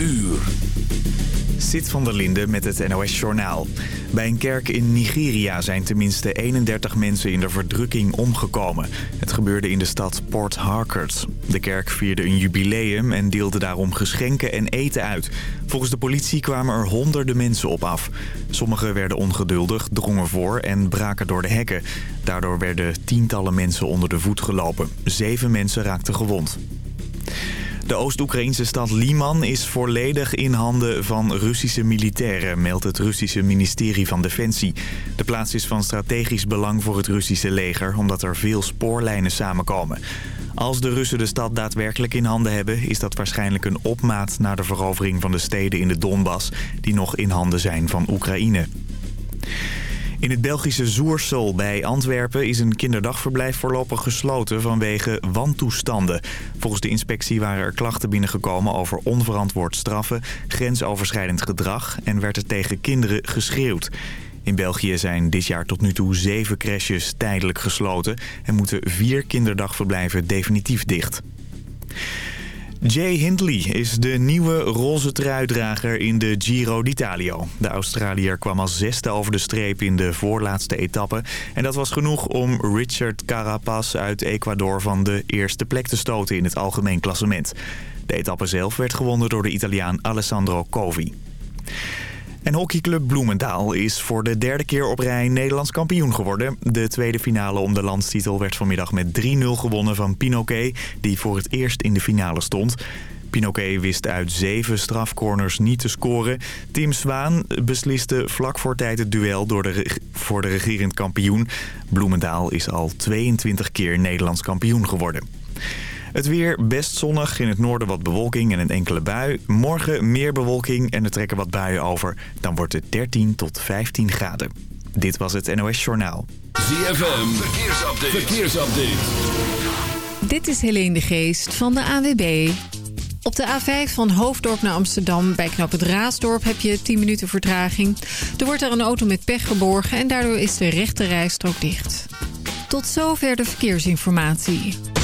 uur. Van der Linde met het NOS-journaal. Bij een kerk in Nigeria zijn tenminste 31 mensen in de verdrukking omgekomen. Het gebeurde in de stad Port Harcourt. De kerk vierde een jubileum en deelde daarom geschenken en eten uit. Volgens de politie kwamen er honderden mensen op af. Sommigen werden ongeduldig, drongen voor en braken door de hekken. Daardoor werden tientallen mensen onder de voet gelopen. Zeven mensen raakten gewond. De Oost-Oekraïnse stad Liman is volledig in handen van Russische militairen, meldt het Russische ministerie van Defensie. De plaats is van strategisch belang voor het Russische leger, omdat er veel spoorlijnen samenkomen. Als de Russen de stad daadwerkelijk in handen hebben, is dat waarschijnlijk een opmaat naar de verovering van de steden in de Donbass, die nog in handen zijn van Oekraïne. In het Belgische Zoersel bij Antwerpen is een kinderdagverblijf voorlopig gesloten vanwege wantoestanden. Volgens de inspectie waren er klachten binnengekomen over onverantwoord straffen, grensoverschrijdend gedrag en werd er tegen kinderen geschreeuwd. In België zijn dit jaar tot nu toe zeven crèches tijdelijk gesloten en moeten vier kinderdagverblijven definitief dicht. Jay Hindley is de nieuwe roze truidrager in de Giro d'Italia. De Australiër kwam als zesde over de streep in de voorlaatste etappe. En dat was genoeg om Richard Carapaz uit Ecuador van de eerste plek te stoten in het algemeen klassement. De etappe zelf werd gewonnen door de Italiaan Alessandro Covi. En hockeyclub Bloemendaal is voor de derde keer op rij Nederlands kampioen geworden. De tweede finale om de landstitel werd vanmiddag met 3-0 gewonnen van Pinoquet... die voor het eerst in de finale stond. Pinoquet wist uit zeven strafcorners niet te scoren. Tim Zwaan besliste vlak voor tijd het duel door de, voor de regerend kampioen. Bloemendaal is al 22 keer Nederlands kampioen geworden. Het weer best zonnig, in het noorden wat bewolking en een enkele bui. Morgen meer bewolking en er trekken wat buien over. Dan wordt het 13 tot 15 graden. Dit was het NOS Journaal. ZFM, verkeersupdate. verkeersupdate. Dit is Helene de Geest van de AWB. Op de A5 van Hoofddorp naar Amsterdam bij knap het Raasdorp heb je 10 minuten vertraging. Er wordt er een auto met pech geborgen en daardoor is de rechte rijstrook dicht. Tot zover de verkeersinformatie.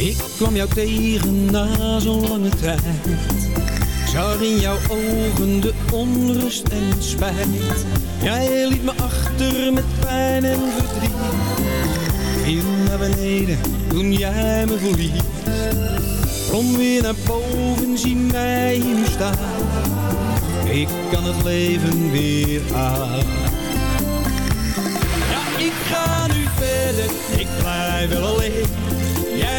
Ik kwam jou tegen na zo'n lange tijd. Zag in jouw ogen de onrust en spijt. Jij liet me achter met pijn en verdriet. Viel naar beneden toen jij me verliet. Kom weer naar boven, zie mij nu staan. Ik kan het leven weer aan. Ja, ik ga nu verder, ik blijf wel alleen.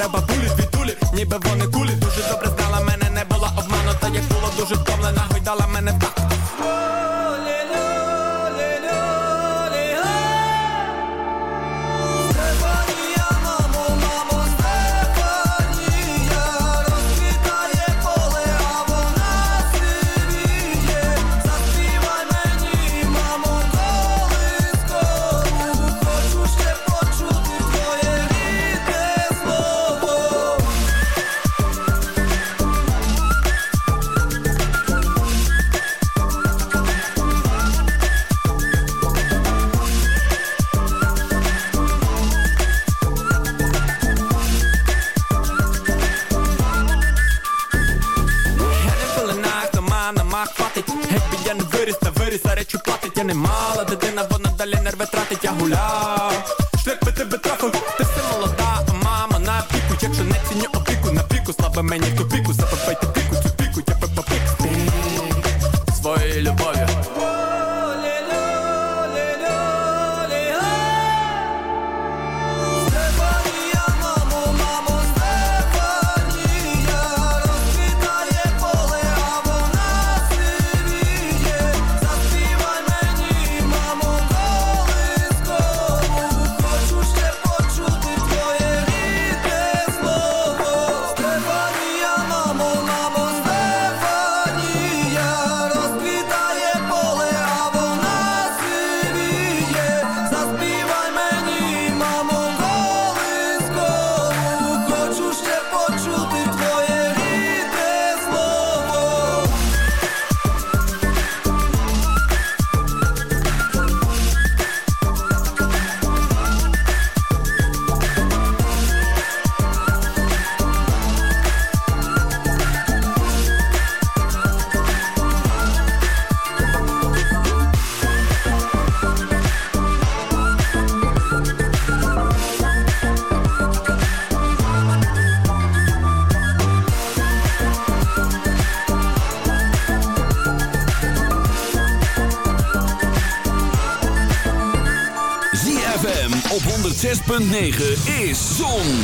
дерева пулі, дві тулі, ніби вони кулі. Дуже добре знала мене, не була обманута, як було дуже втомлена.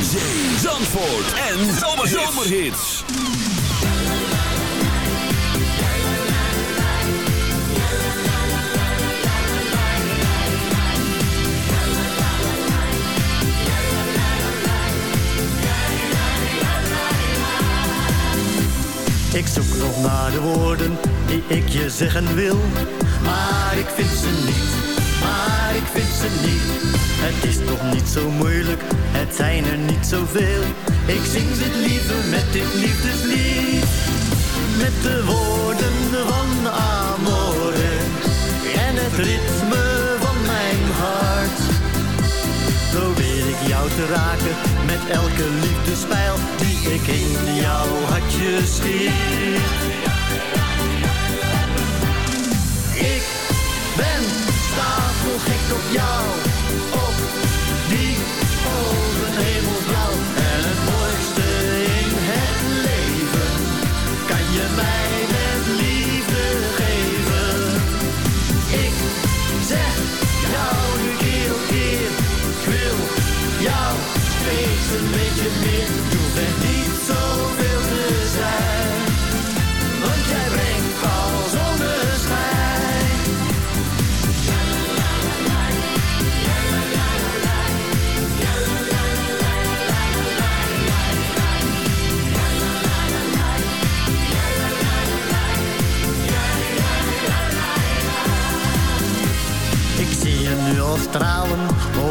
Zandvoort en Zomerhits. Ik zoek nog naar de woorden die ik je zeggen wil, maar ik vind ze niet maar ik vind ze niet. Het is toch niet zo moeilijk, Ik zing dit liever met dit liefdeslied. Met de woorden van Amore en het ritme van mijn hart. Probeer ik jou te raken met elke liefdespijl die ik in jouw hartje schiet.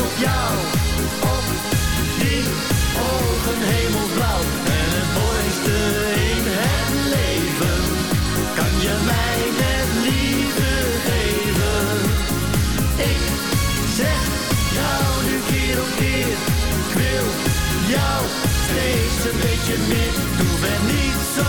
op jou, op die ogen hemelblauw. En het mooiste in het leven, kan je mij met liefde geven. Ik zeg jou nu keer op keer, ik wil jou steeds een beetje meer. Doe ben niet zo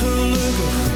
weer gelukkig.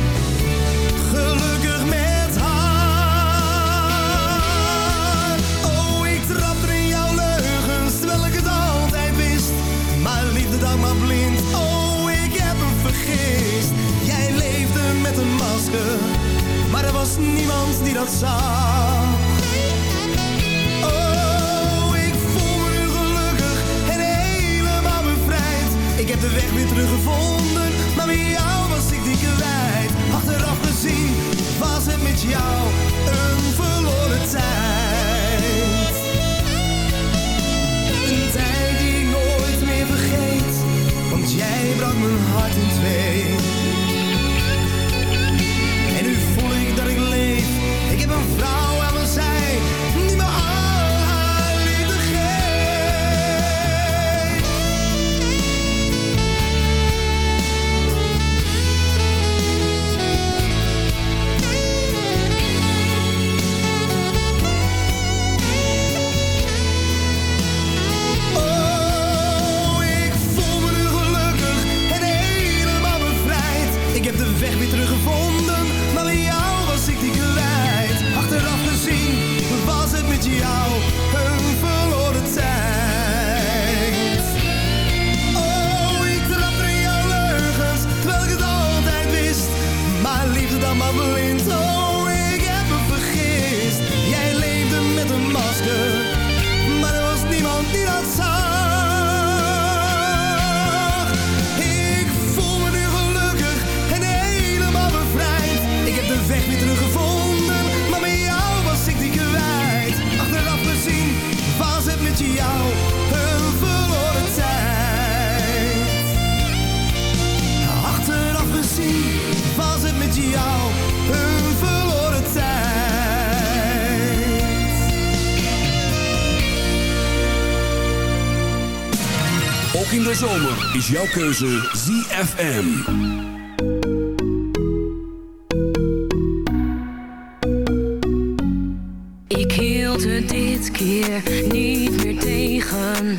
de zomer is jouw keuze ZFM. Ik hield het dit keer niet meer tegen.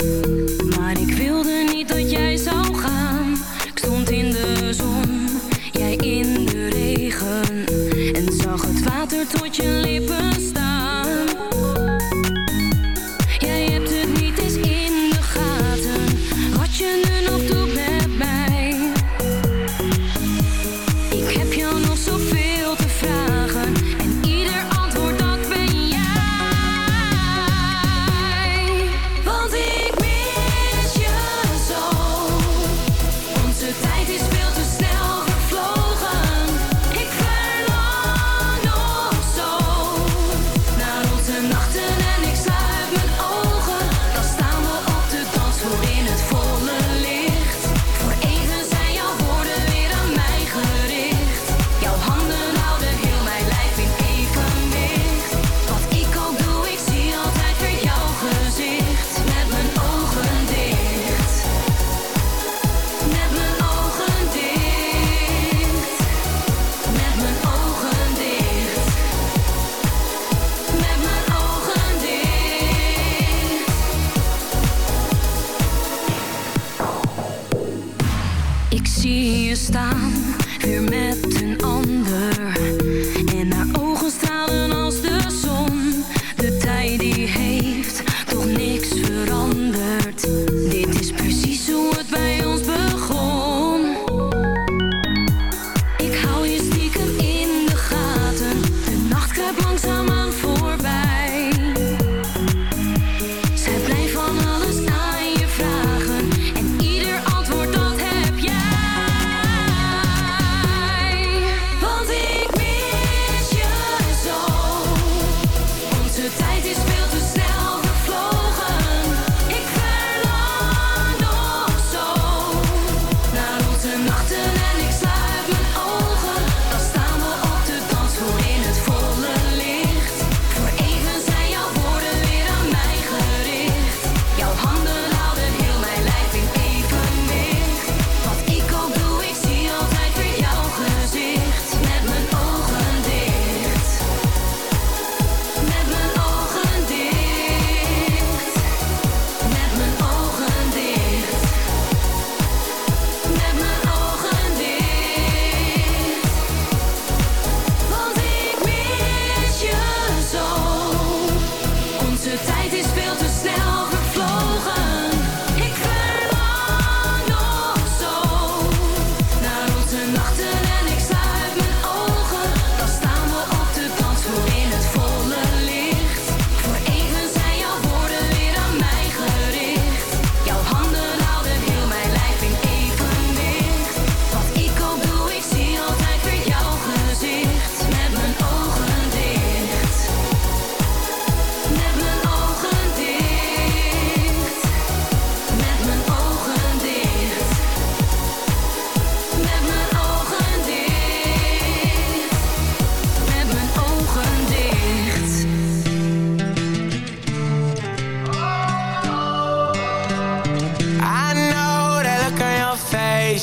Staan, weer met een ander.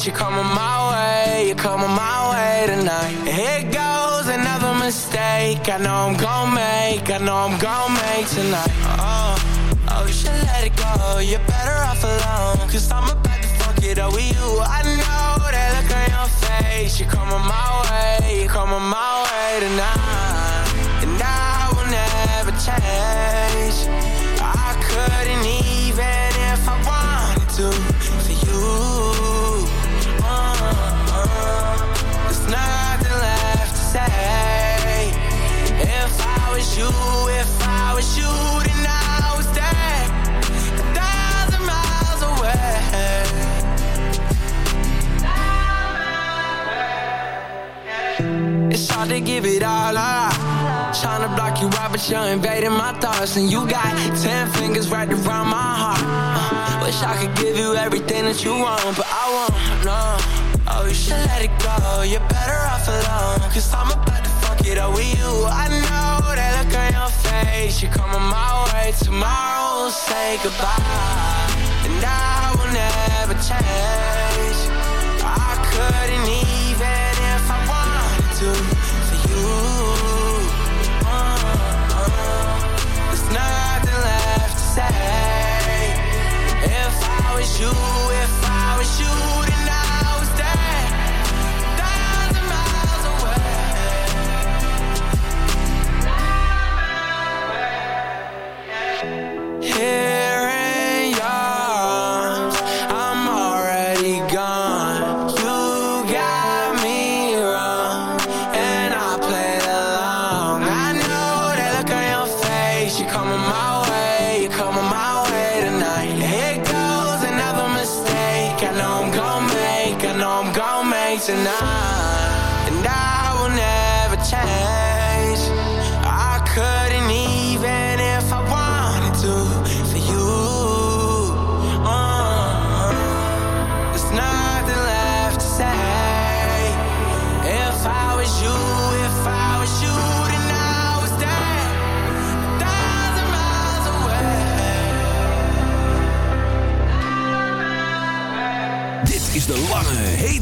You're coming my way, you're coming my way tonight. Here goes another mistake. I know I'm gonna make, I know I'm gonna make tonight. Oh, oh, you should let it go. You're better off alone. Cause I'm about to fuck it up with you. I know that look on your face. You're coming my way, you're coming my way tonight. And I will never change. I couldn't even if I wanted to for you. Say. If I was you, if I was you, then I would stay a thousand miles away. It's hard to give it all up. Trying to block you out, but you're invading my thoughts. And you got ten fingers right around my heart. Uh, wish I could give you everything that you want, but I won't, no. Oh, you should let it go. You're better off alone. Cause I'm about to fuck it up with you. I know that look on your face. You're coming my way. Tomorrow we'll say goodbye. And I will never change. I couldn't even if I wanted to for you. Uh-uh. There's nothing left to say. If I was you, if I was you, then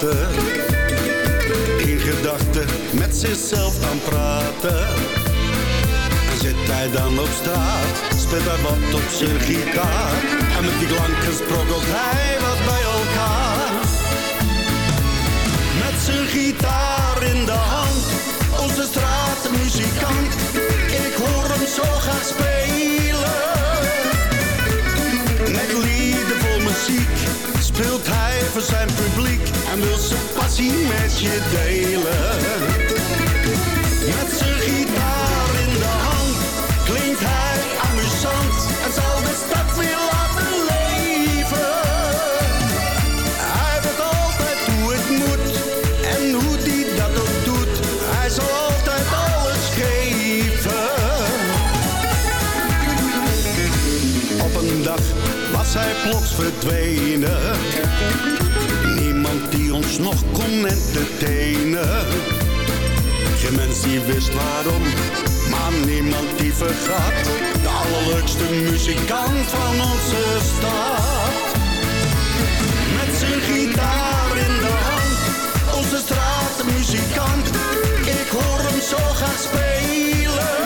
In gedachten met zichzelf aan praten. En zit hij dan op straat, speelt hij wat op zijn gitaar. En met die klanken sprokkelt hij wat bij elkaar. Met zijn gitaar in de hand, onze straatmuzikant. Ik hoor hem zo graag spelen. En wil zijn passie met je delen. Met zijn gitaar in de hand klinkt hij amusant en zal de stad weer laten leven. Hij weet altijd hoe het moet en hoe die dat ook doet. Hij zal altijd alles geven. Op een dag was hij plots verdwenen. Nog kon entertainen. Geen mens die wist waarom, maar niemand die vergat. De allerleukste muzikant van onze stad. Met zijn gitaar in de hand, onze straatmuzikant. Ik hoor hem zo graag spelen.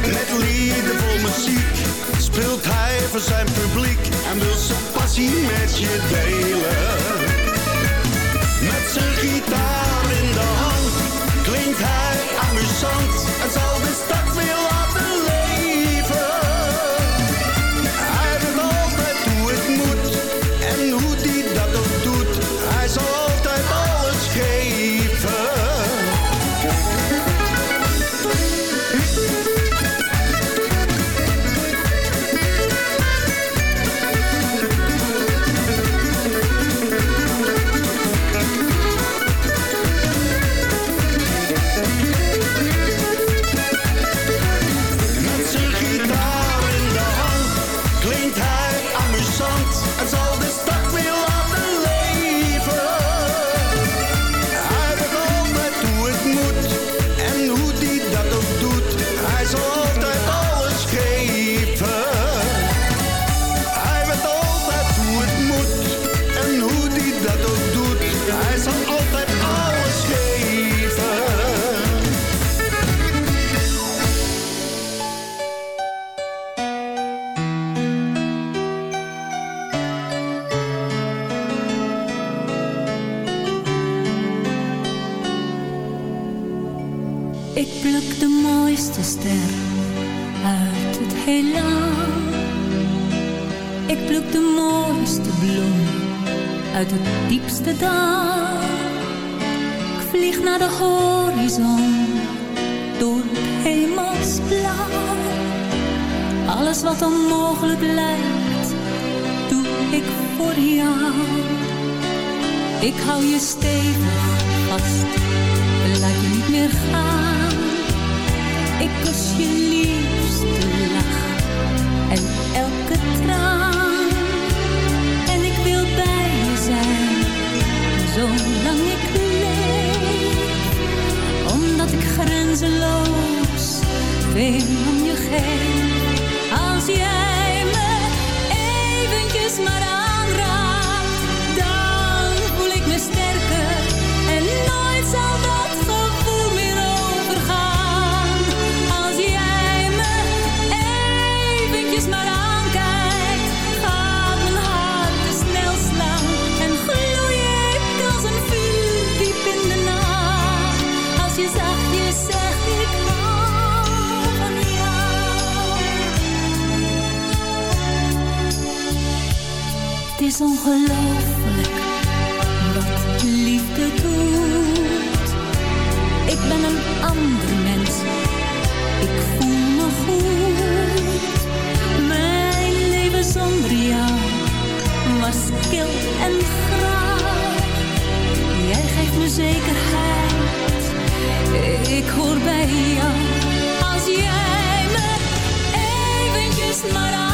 Met lieden vol muziek speelt hij voor zijn publiek en wil zijn passie met je delen. Klinkt hij amusant en zal de stad Ik vlieg naar de horizon door het hemelsblauw. Alles wat onmogelijk lijkt, doe ik voor jou. Ik hou je stevig vast, laat je niet meer gaan. Ik kus je liefste lach en elke traan. En ik wil bij grenzeloos veel om je geef. Als jij me eventjes maar aanraakt, dan voel ik me sterker. En nooit is ongelooflijk wat liefde doet. Ik ben een ander mens, ik voel me goed. Mijn leven zonder jou was kil en graag. Jij geeft me zekerheid, ik hoor bij jou. Als jij me eventjes maar aanraakt,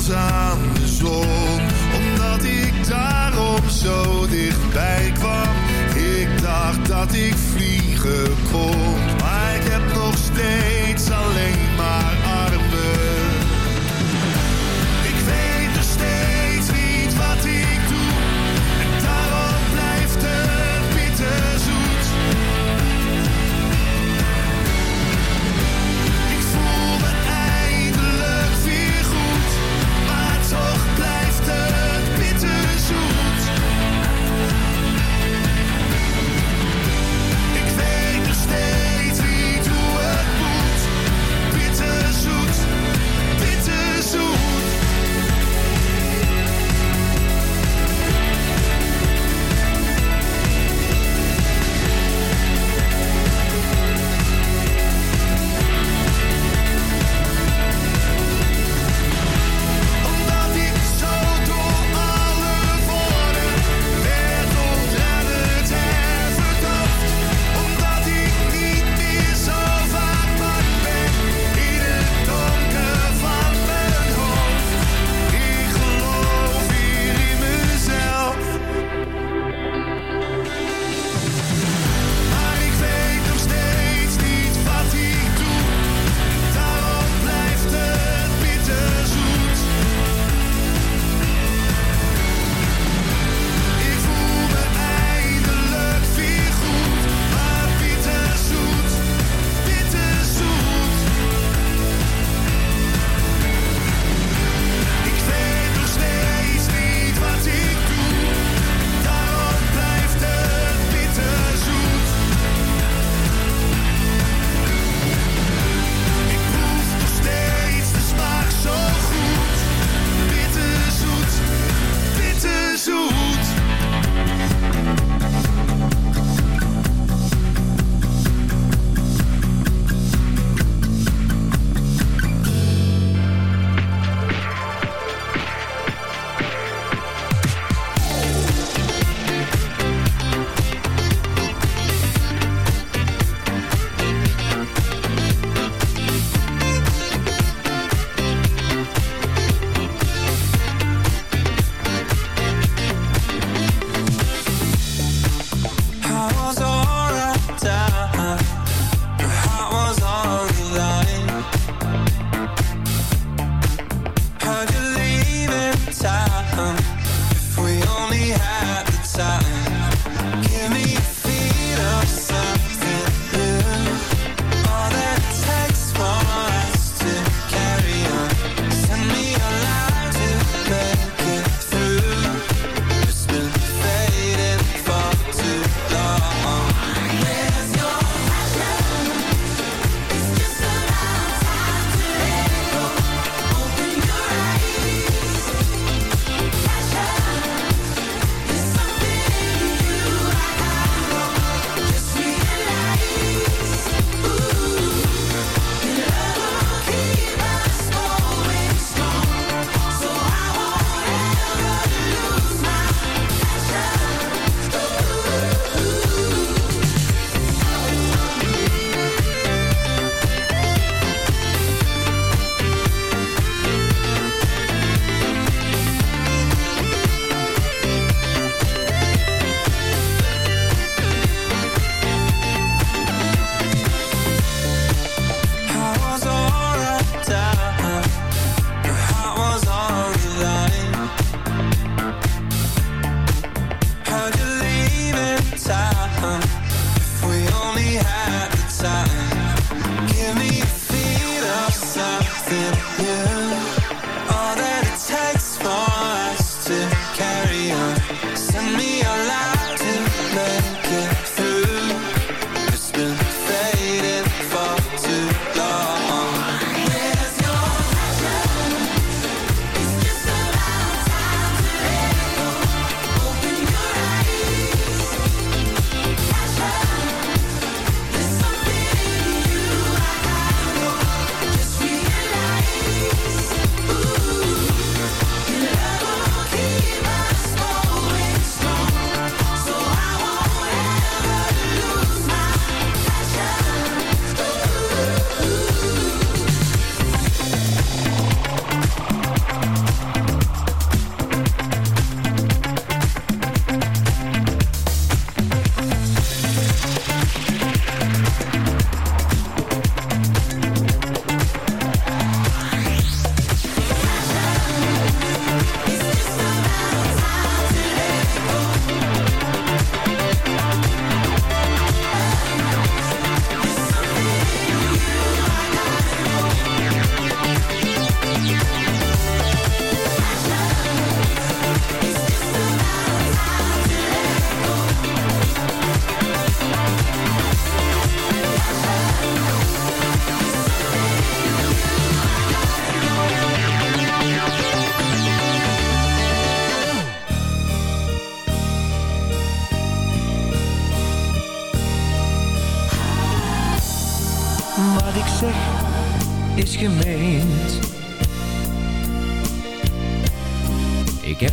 als aan de zon. Omdat ik daarop zo dichtbij kwam. Ik dacht dat ik vliegen kon.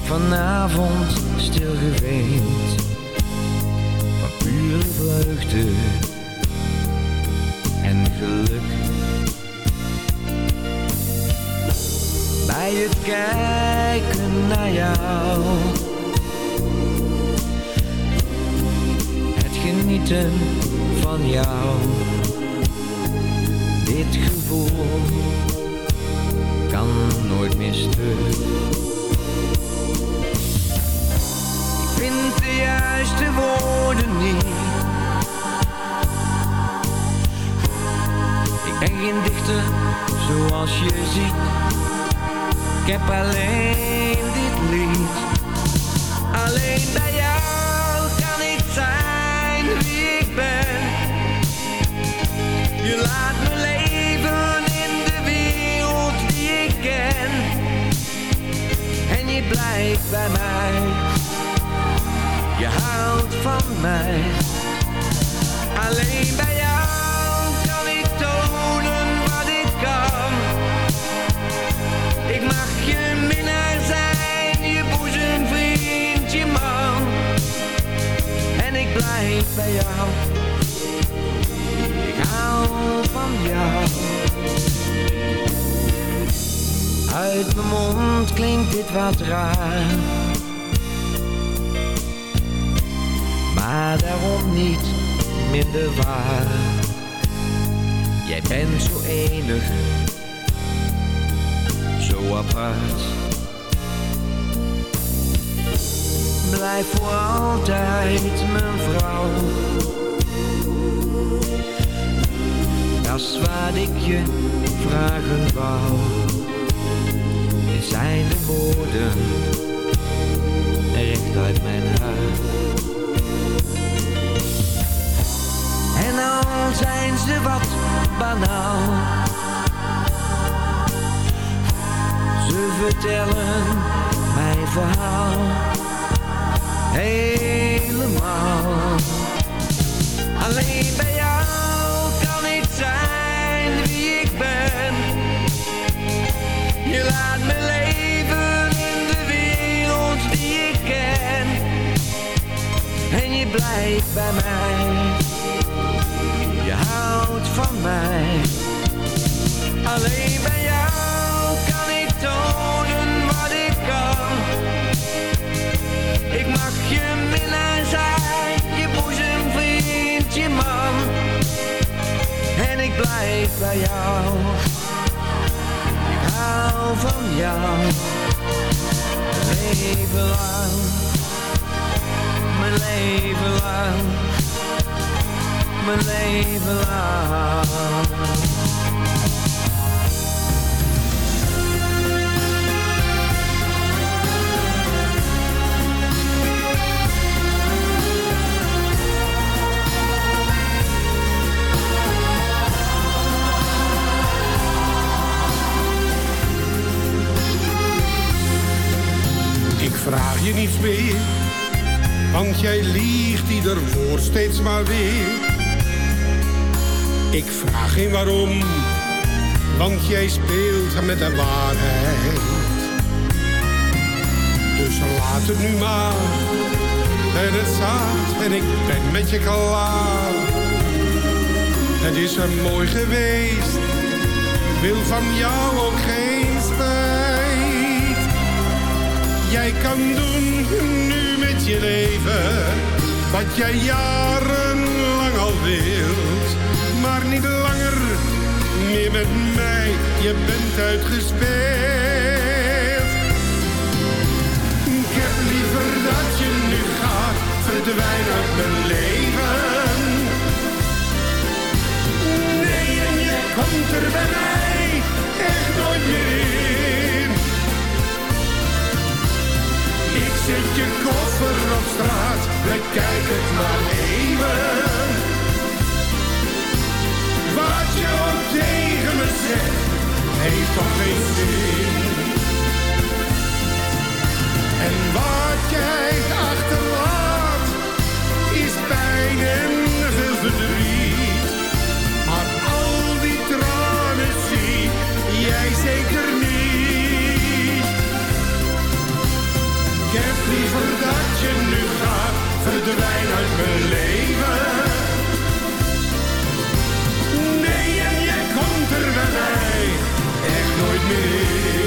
Vanavond stil geweend van pure vreugde en geluk. Bij het kijken naar jou, het genieten van jou, dit gevoel kan nooit meer. De juiste woorden niet. Ik ben geen dichter zoals je ziet. Ik heb alleen dit lied. Alleen bij jou kan ik zijn wie ik ben. Je laat me leven in de wereld die ik ken. En je blijft bij mij. Je houdt van mij. Alleen bij jou kan ik tonen wat ik kan. Ik mag je minnaar zijn, je boezemvriend, je man. En ik blijf bij jou. Ik hou van jou. Uit mijn mond klinkt dit wat raar. Maar daarom niet minder waar. Jij bent zo enig, zo apart. Blijf voor altijd mijn vrouw. Dat is ik je vragen wou. Dit zijn de woorden, recht uit mijn hart. Al zijn ze wat banaal? Ze vertellen mijn verhaal Helemaal. Alleen bij jou kan ik zijn wie ik ben. Je laat me leven in de wereld die ik ken. En je blijft bij mij houdt van mij. Alleen bij jou kan ik tonen wat ik kan. Ik mag je minnaar zijn, je boezemvriend, je man. En ik blijf bij jou. Ik hou van jou. Leven lang, mijn leven lang mijn leven vraag je niets meer, want jij liegt ieder woord steeds maar weer. Ik vraag geen waarom, want jij speelt met de waarheid. Dus laat het nu maar, en het staat en ik ben met je klaar. Het is er mooi geweest, wil van jou ook geen spijt. Jij kan doen nu met je leven, wat jij jarenlang al wilt maar niet langer meer met mij. Je bent uitgespeeld. Ik heb liever dat je nu gaat, verdwijn uit mijn leven. Nee, en je komt er bij mij echt nooit meer in. Ik zet je koffer op straat, bekijk het maar even. Wat je ook tegen me zegt, heeft toch geen zin. En wat jij achterlaat, is pijn en veel verdriet. Maar al die tranen zie jij zeker niet. Ik heb liever dat je nu gaat, verdwijnen uit mijn leven. me.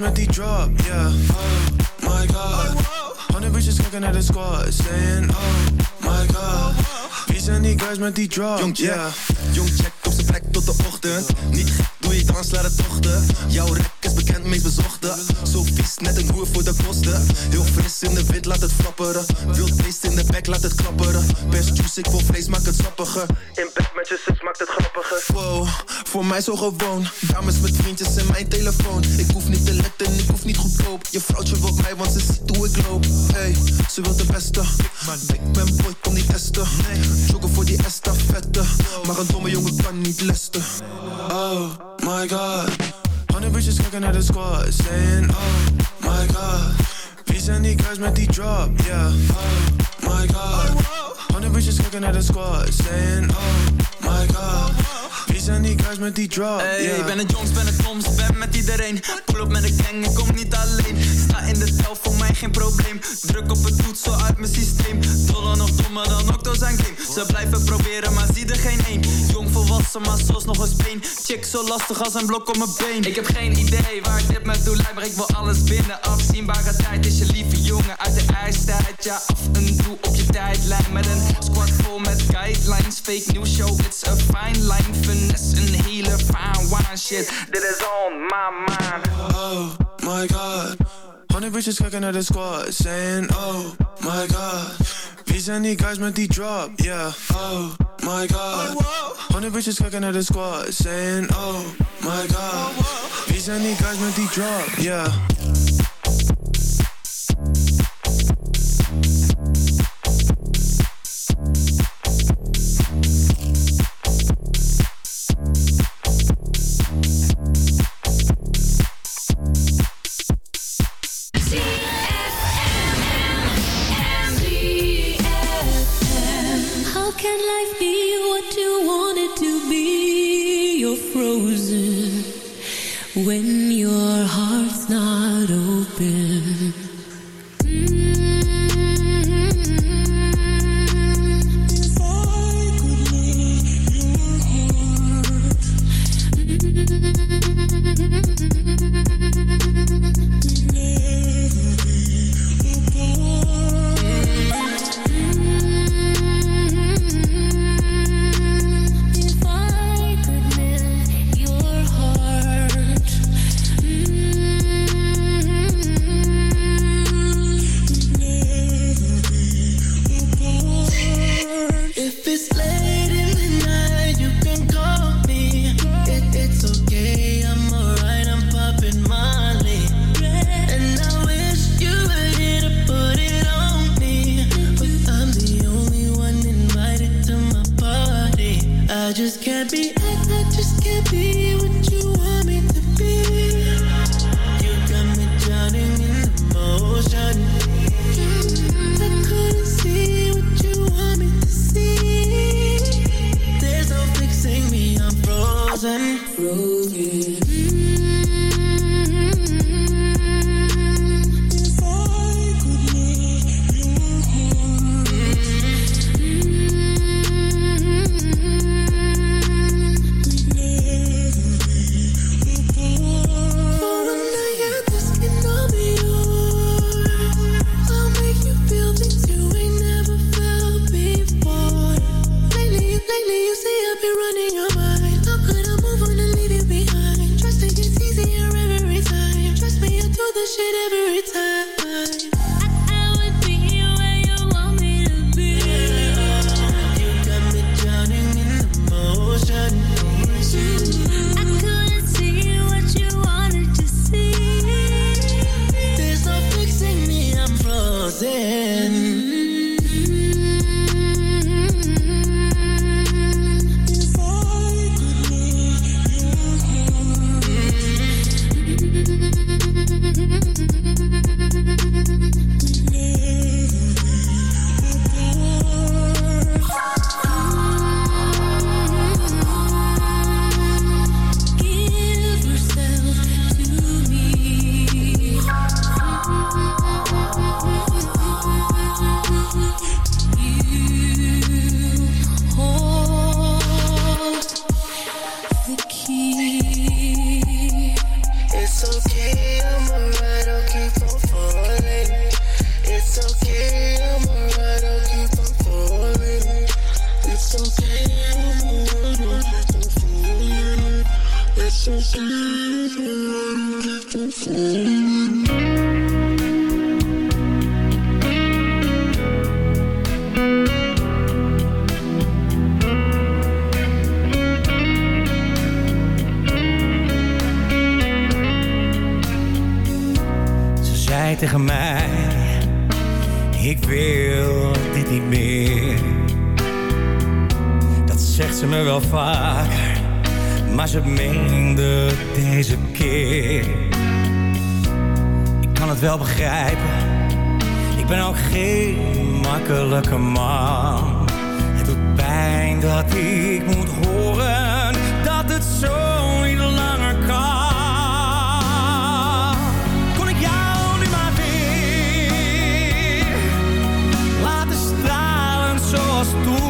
Met die drop, yeah, oh my god. Hundred bitches kicking at the squad, saying, oh my god. Wie zijn die guys met die drop, Jong yeah. jong check op zijn plek tot de ochtend. Niet gek, doe je dans, laat het tochten. Jouw is bekend, meest bezochte. Zo vies, net een hoer voor de kosten. Heel fris in de wind, laat het flapperen. Wild beest in de bek, laat het klapperen. Best juice, ik wil vlees, maak het sappiger. In bed met je zus, maakt het grappiger. Wow, voor mij zo gewoon. Dames met vriendjes en mijn telefoon. Ik hoef niet te letten, ik hoef niet goedkoop. Je vrouwtje wil mij, want ze ziet hoe ik loop. Hey, ze wil de beste. Ik ben boy, kom niet testen. Joggen voor die estafette. Maar een domme jongen kan niet lesten. Oh my god. Hundred bitches kicking naar the squad. Saying, oh my god. Wie zijn die guys met die drop? Yeah, oh my god. Hundred bitches kicking naar the squad. Saying, oh my god. Wie zijn die guys met die drop? Hey, yeah. ik ben een jongs, ben een toms, ben met iedereen. Pull op met een gang, ik kom niet alleen. Sta in de tel, voor mij geen probleem. Druk op het toetsel uit mijn systeem. Doller nog dommer dan Octo zijn game Ze blijven proberen, maar zie er geen één Jong volwassen, maar zoals nog een speen Chick zo lastig als een blok op mijn been. Ik heb geen idee waar ik dit met doe. Lijkt Maar ik wil alles binnen, afzienbare tijd Is je lieve jongen uit de ijstijd. Ja, af en toe op je tijdlijn. Met een squad vol met guidelines. Fake news show, it's a fine line Hele fine wine shit Dit is on my mind Oh my god. Hundred bitches kijken naar de squad. Saying, oh my god. Zijn die guys met die drop? Yeah, oh my god. Hundred bitches kijken naar the squad. Saying, oh my god. Wie zijn guys met die drop? Yeah. roses. tegen mij. Ik wil dit niet meer. Dat zegt ze me wel vaker, maar ze meende deze keer. Ik kan het wel begrijpen, ik ben ook geen makkelijke man. Het doet pijn dat ik moet horen dat het zo tu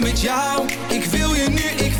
Wel met jou. Ik wil je nu, ik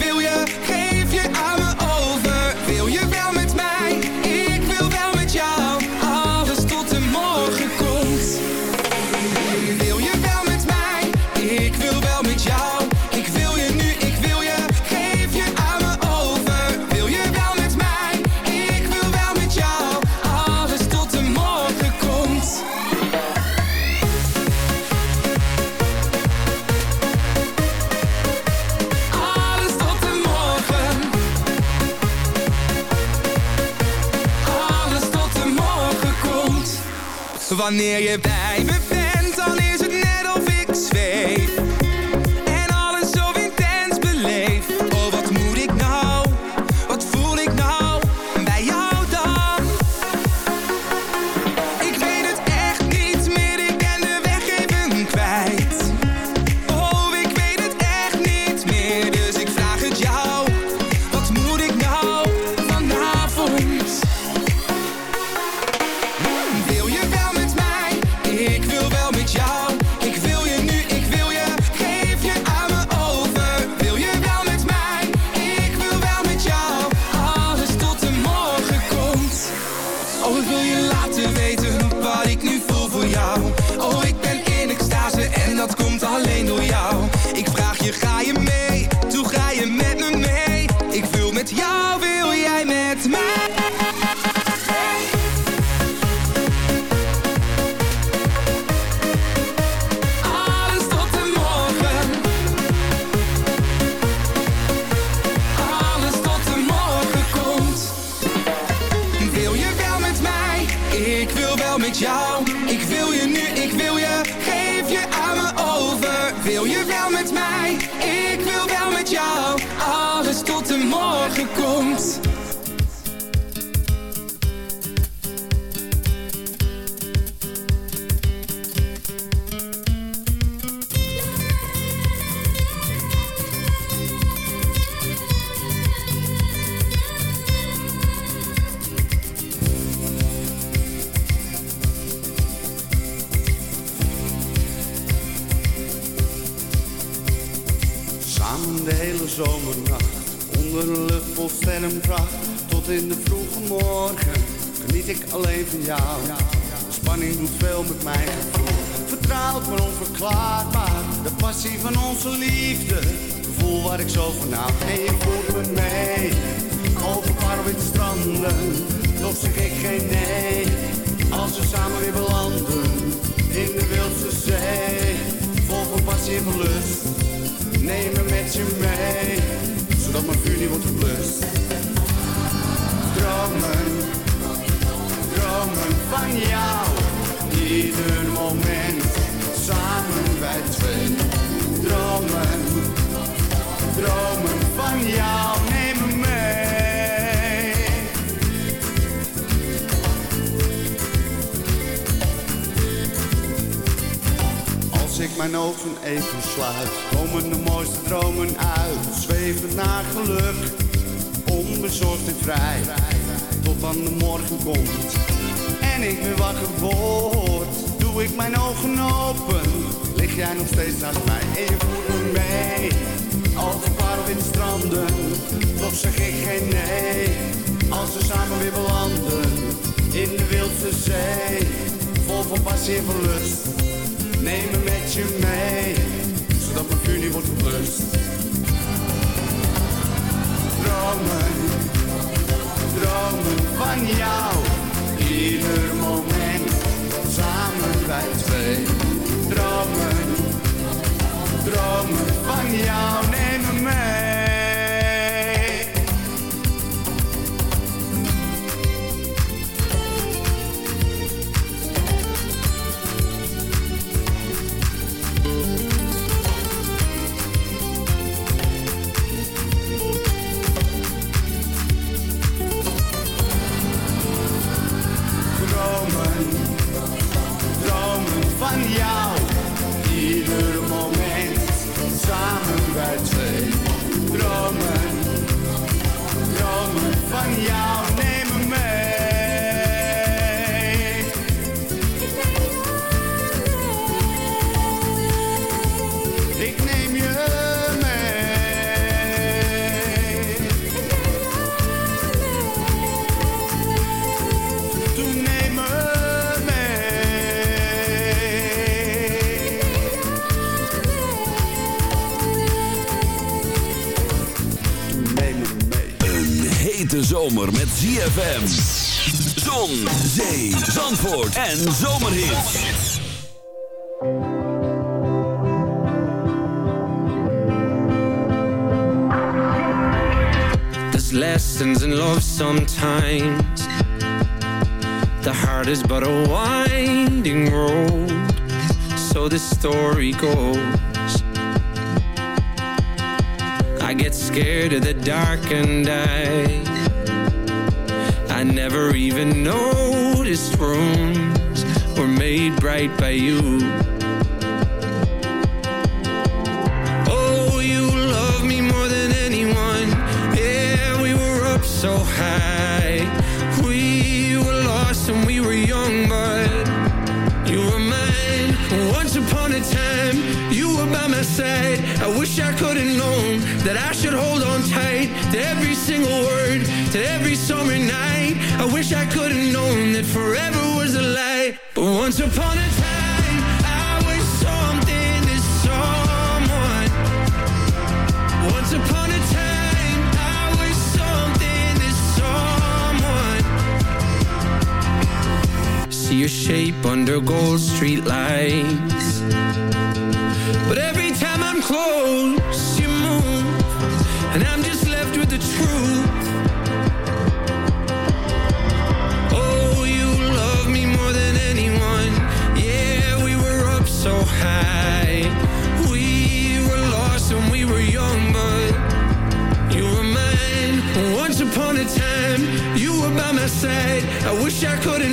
Wanneer je bij Ik wil wel met jou. Ik wil je nu, ik wil je. Geef je aan me over. Wil je wel met mij? Ik wil wel met jou. Alles tot de morgen komt. Vol sterrenpracht. Tot in de vroege morgen, geniet ik alleen van jou. De spanning doet veel met mijn gevoel. Vertrouwd maar onverklaarbaar, de passie van onze liefde. Gevoel waar ik zo van hou. En je voert me mee, over parwitte stranden. Toch zeg ik geen nee, als we samen weer belanden. In de wildste zee, vol van passie en van lust. Neem me met je mee, zodat mijn vuur niet wordt geblust. Dromen, dromen van jou, ieder moment, samen wij twee. Dromen, dromen van jou, neem me mee. Als ik mijn ogen even sluit, komen de mooiste dromen uit. Zwevend naar geluk, onbezorgd en vrij. Tot dan de morgen komt en ik weer wakker word. Doe ik mijn ogen open, lig jij nog steeds naast mij. En je voert me mee, als een stranden. Toch zeg ik geen nee, als we samen weer belanden. In de wildste zee, vol van passie en van lust. Neem me met je mee, zodat mijn vuur niet wordt geblust. Dromen, dromen van jou, ieder moment, samen wij twee. Dromen, dromen van jou, neem zomer met ZFM. Zon, zee, zandvoort en zomerhits. There's lessons in love sometimes. The heart is but a winding road. So the story goes. I get scared of the dark and I never even noticed rooms were made bright by you your shape under gold street lights. But every time I'm close, you move And I'm just left with the truth. Oh, you love me more than anyone. Yeah, we were up so high. We were lost when we were young But you were mine. Once upon a time, you were by my side. I wish I could have